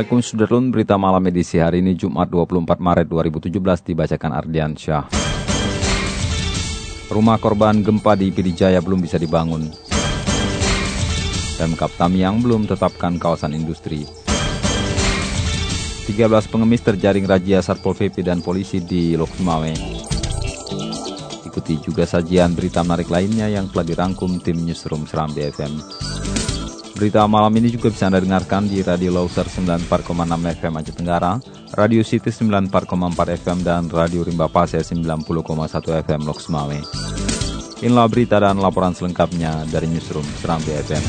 Assalamualaikum Sudarlun, berita malam edisi hari ini Jumat 24 Maret 2017 dibacakan Ardian Syah. Rumah korban gempa di Pidijaya belum bisa dibangun. Pemkap Tamiang belum tetapkan kawasan industri. 13 pengemis terjaring razia Satpol PP dan polisi di Lok Sumawe. Ikuti juga sajian berita menarik lainnya yang telah dirangkum tim Newsroom Seram BFM. Berita malam ini juga bisa Anda dengarkan di Radio Loser 94,6 FM Aceh Tenggara, Radio City 94,4 FM, dan Radio Rimba Pasir 90,1 FM Lok Sumawe. Inilah berita dan laporan selengkapnya dari Newsroom Seram BFM.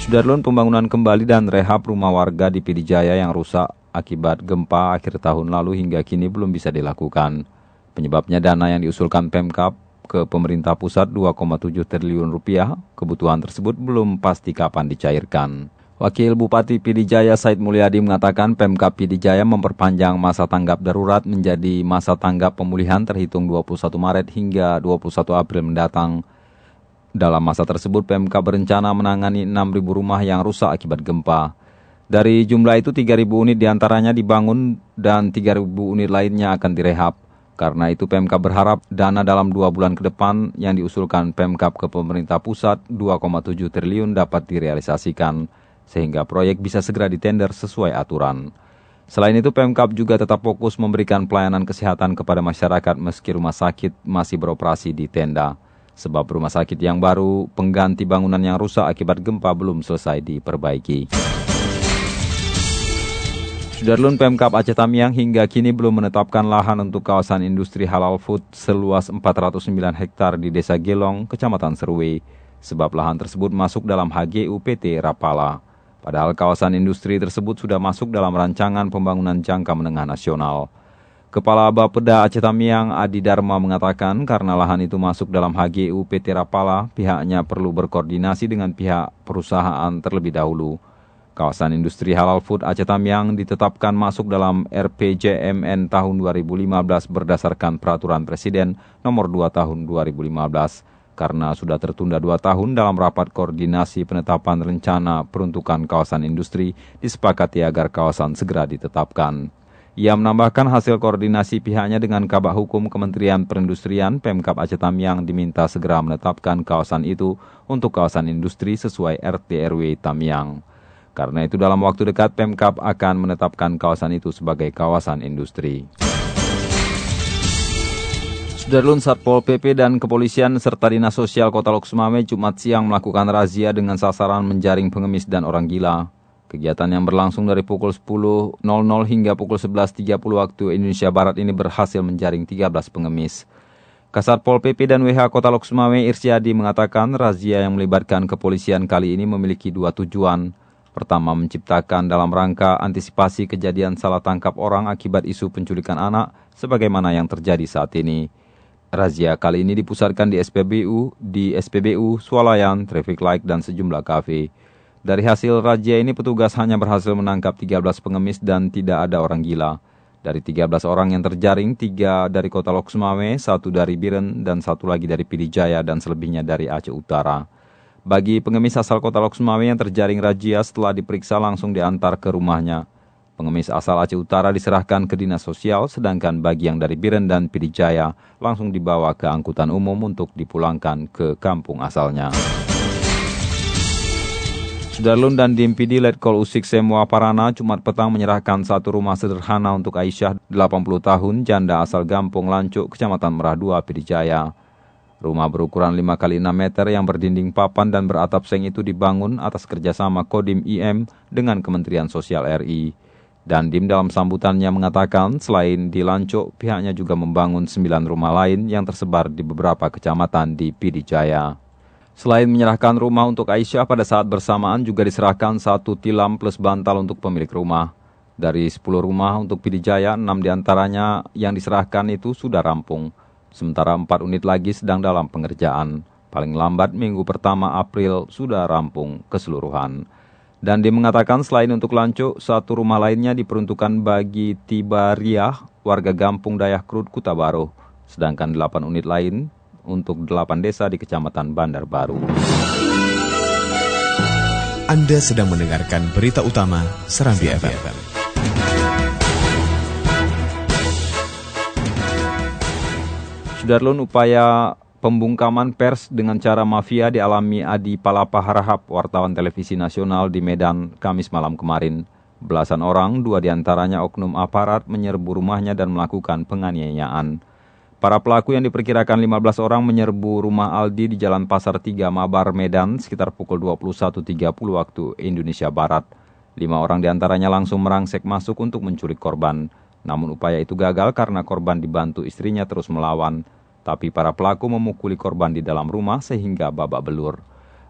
Sudarlun pembangunan kembali dan rehab rumah warga di Pidijaya yang rusak akibat gempa akhir tahun lalu hingga kini belum bisa dilakukan. Penyebabnya dana yang diusulkan Pemkap ke pemerintah pusat 2,7 triliun rupiah, kebutuhan tersebut belum pasti kapan dicairkan. Wakil Bupati Pidijaya Said Mulyadi mengatakan Pemkap Pidijaya memperpanjang masa tanggap darurat menjadi masa tanggap pemulihan terhitung 21 Maret hingga 21 April mendatang. Dalam masa tersebut, PMK berencana menangani 6.000 rumah yang rusak akibat gempa. Dari jumlah itu, 3.000 unit di antaranya dibangun dan 3.000 unit lainnya akan direhab. Karena itu, PMK berharap dana dalam dua bulan ke depan yang diusulkan PMK ke pemerintah pusat 2,7 triliun dapat direalisasikan, sehingga proyek bisa segera ditender sesuai aturan. Selain itu, Pemkap juga tetap fokus memberikan pelayanan kesehatan kepada masyarakat meski rumah sakit masih beroperasi di tenda sebab rumah sakit yang baru pengganti bangunan yang rusak akibat gempa belum selesai diperbaiki. Sudarlun Pemkap Aceh Tamiang hingga kini belum menetapkan lahan untuk kawasan industri halal food seluas 409 hektar di Desa Gelong, Kecamatan Serwe, sebab lahan tersebut masuk dalam HGU PT Rapala. Padahal kawasan industri tersebut sudah masuk dalam rancangan pembangunan jangka menengah nasional. Kepala Bapeda Aceh Tamiang Adi Dharma mengatakan karena lahan itu masuk dalam HGU PT Rapala, pihaknya perlu berkoordinasi dengan pihak perusahaan terlebih dahulu. Kawasan industri halal food Aceh Tamiang ditetapkan masuk dalam RPJMN tahun 2015 berdasarkan peraturan Presiden nomor 2 tahun 2015 karena sudah tertunda dua tahun dalam rapat koordinasi penetapan rencana peruntukan kawasan industri disepakati agar kawasan segera ditetapkan. Ia menambahkan hasil koordinasi pihaknya dengan Kabak Hukum Kementerian Perindustrian Pemkap Aceh Tamiang diminta segera menetapkan kawasan itu untuk kawasan industri sesuai RT RW Tamiang. Karena itu dalam waktu dekat Pemkap akan menetapkan kawasan itu sebagai kawasan industri. Sudarlun Satpol PP dan Kepolisian serta Dinas Sosial Kota Lok Sumawe Jumat siang melakukan razia dengan sasaran menjaring pengemis dan orang gila. Kegiatan yang berlangsung dari pukul 10.00 hingga pukul 11.30 waktu Indonesia Barat ini berhasil menjaring 13 pengemis. Kasat Pol PP dan WH Kota Lok Sumawe Irsyadi mengatakan razia yang melibatkan kepolisian kali ini memiliki dua tujuan. Pertama, menciptakan dalam rangka antisipasi kejadian salah tangkap orang akibat isu penculikan anak sebagaimana yang terjadi saat ini. Razia kali ini dipusatkan di SPBU, di SPBU, Swalayan, Traffic Light, dan sejumlah kafe. Dari hasil razia ini petugas hanya berhasil menangkap 13 pengemis dan tidak ada orang gila. Dari 13 orang yang terjaring, tiga dari kota Lok Sumawe, satu dari Biren, dan satu lagi dari Pidijaya dan selebihnya dari Aceh Utara. Bagi pengemis asal kota Lok Sumawe yang terjaring razia setelah diperiksa langsung diantar ke rumahnya. Pengemis asal Aceh Utara diserahkan ke dinas sosial, sedangkan bagi yang dari Biren dan Pidijaya langsung dibawa ke angkutan umum untuk dipulangkan ke kampung asalnya. Sudarlun dan Dimpidi Letkol Usik Semua Parana Jumat petang menyerahkan satu rumah sederhana untuk Aisyah 80 tahun janda asal Gampung Lancuk, Kecamatan Merah 2, Pidijaya. Rumah berukuran 5 kali 6 meter yang berdinding papan dan beratap seng itu dibangun atas kerjasama Kodim IM dengan Kementerian Sosial RI. Dan Dim dalam sambutannya mengatakan selain di Lancok, pihaknya juga membangun sembilan rumah lain yang tersebar di beberapa kecamatan di Pidijaya. Selain menyerahkan rumah untuk Aisyah pada saat bersamaan juga diserahkan satu tilam plus bantal untuk pemilik rumah. Dari 10 rumah untuk Pidijaya, 6 di antaranya yang diserahkan itu sudah rampung. Sementara 4 unit lagi sedang dalam pengerjaan. Paling lambat minggu pertama April sudah rampung keseluruhan. Dan dia mengatakan selain untuk Lanco, satu rumah lainnya diperuntukkan bagi Tibariah, warga Gampung Dayak Krut, Kuta Baru. Sedangkan 8 unit lain untuk 8 desa di Kecamatan Bandar Baru. Anda sedang mendengarkan berita utama Serambi FM. Sudarlun upaya pembungkaman pers dengan cara mafia dialami Adi Palapa Harahap, wartawan televisi nasional di Medan, Kamis malam kemarin. Belasan orang, dua di antaranya oknum aparat, menyerbu rumahnya dan melakukan penganiayaan. Para pelaku yang diperkirakan 15 orang menyerbu rumah Aldi di Jalan Pasar 3 Mabar, Medan sekitar pukul 21.30 waktu Indonesia Barat. Lima orang di antaranya langsung merangsek masuk untuk menculik korban. Namun upaya itu gagal karena korban dibantu istrinya terus melawan. Tapi para pelaku memukuli korban di dalam rumah sehingga babak belur.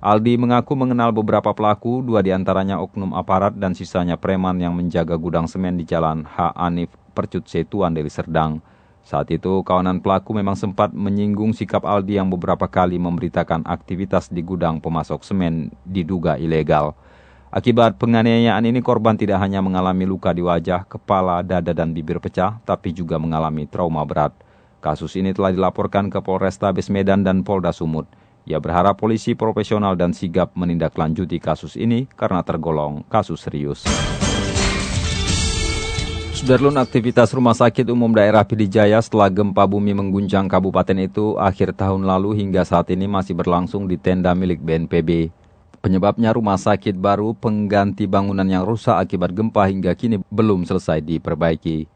Aldi mengaku mengenal beberapa pelaku, dua di antaranya oknum aparat dan sisanya preman yang menjaga gudang semen di jalan H. Anif Percut Setuan Deli Serdang. Saat itu, kawanan pelaku memang sempat menyinggung sikap Aldi yang beberapa kali memberitakan aktivitas di gudang pemasok semen diduga ilegal. Akibat penganiayaan ini korban tidak hanya mengalami luka di wajah, kepala, dada, dan bibir pecah, tapi juga mengalami trauma berat. Kasus ini telah dilaporkan ke Polrestabes Medan dan Polda Sumut. Ia berharap polisi profesional dan sigap menindaklanjuti kasus ini karena tergolong kasus serius. Sudarlun aktivitas Rumah Sakit Umum Daerah Pidijaya setelah gempa bumi mengguncang kabupaten itu akhir tahun lalu hingga saat ini masih berlangsung di tenda milik BNPB. Penyebabnya rumah sakit baru pengganti bangunan yang rusak akibat gempa hingga kini belum selesai diperbaiki.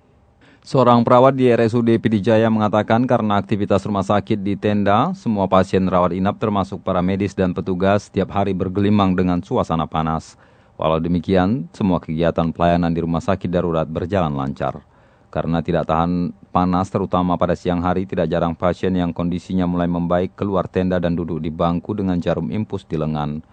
Seorang perawat di RSUD Pidijaya mengatakan karena aktivitas rumah sakit di tenda, semua pasien rawat inap termasuk para medis dan petugas setiap hari bergelimang dengan suasana panas. Walau demikian, semua kegiatan pelayanan di rumah sakit darurat berjalan lancar. Karena tidak tahan panas terutama pada siang hari, tidak jarang pasien yang kondisinya mulai membaik keluar tenda dan duduk di bangku dengan jarum impus di lengan.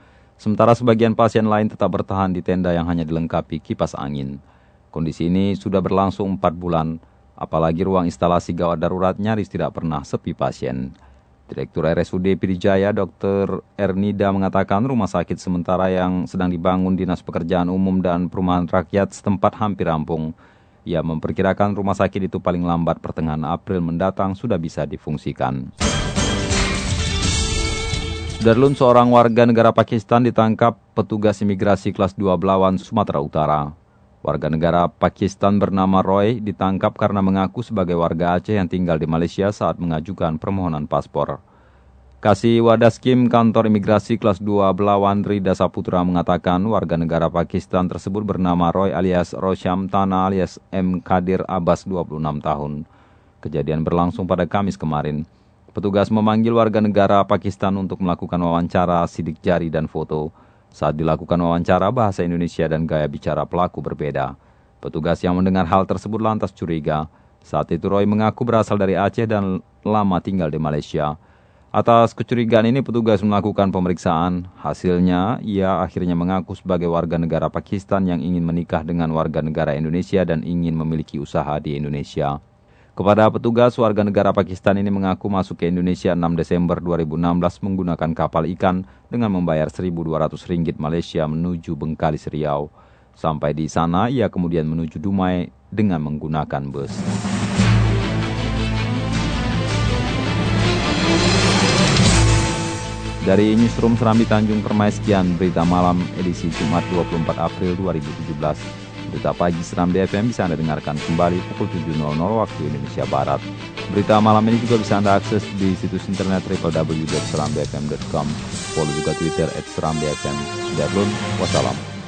Sementara sebagian pasien lain tetap bertahan di tenda yang hanya dilengkapi kipas angin. Kondisi ini sudah berlangsung 4 bulan, apalagi ruang instalasi gawat darurat nyaris tidak pernah sepi pasien. Direktur RSUD Pidijaya Dr. Ernida mengatakan rumah sakit sementara yang sedang dibangun Dinas Pekerjaan Umum dan Perumahan Rakyat setempat hampir rampung. Ia memperkirakan rumah sakit itu paling lambat pertengahan April mendatang sudah bisa difungsikan. Darlun seorang warga negara Pakistan ditangkap petugas imigrasi kelas 2 Belawan, Sumatera Utara. Warga negara Pakistan bernama Roy ditangkap karena mengaku sebagai warga Aceh yang tinggal di Malaysia saat mengajukan permohonan paspor. Kasih Wadaskim kantor imigrasi kelas 2 Belawan Rida Saputra mengatakan warga negara Pakistan tersebut bernama Roy alias Rosham Tana alias M. Kadir Abbas 26 tahun. Kejadian berlangsung pada Kamis kemarin. Petugas memanggil warga negara Pakistan untuk melakukan wawancara, sidik jari, dan foto. Saat dilakukan wawancara, bahasa Indonesia dan gaya bicara pelaku berbeda. Petugas yang mendengar hal tersebut lantas curiga. Saat itu Roy mengaku berasal dari Aceh dan lama tinggal di Malaysia. Atas kecurigaan ini petugas melakukan pemeriksaan. Hasilnya, ia akhirnya mengaku sebagai warga negara Pakistan yang ingin menikah dengan warga negara Indonesia dan ingin memiliki usaha di Indonesia. Kepada petugas, warga negara Pakistan ini mengaku masuk ke Indonesia 6 Desember 2016 menggunakan kapal ikan dengan membayar 1.200 ringgit Malaysia menuju Bengkalis Riau. Sampai di sana, ia kemudian menuju Dumai dengan menggunakan bus. Dari Newsroom Serambi Tanjung Permai sekian berita malam edisi Jumat 24 April 2017. Berita pagi Seram BFM bisa Anda dengarkan kembali pukul 7.00 waktu Indonesia Barat. Berita malam ini juga bisa Anda akses di situs internet www.serambfm.com. Follow juga Twitter at Seram BFM. Sudah wassalam. Thank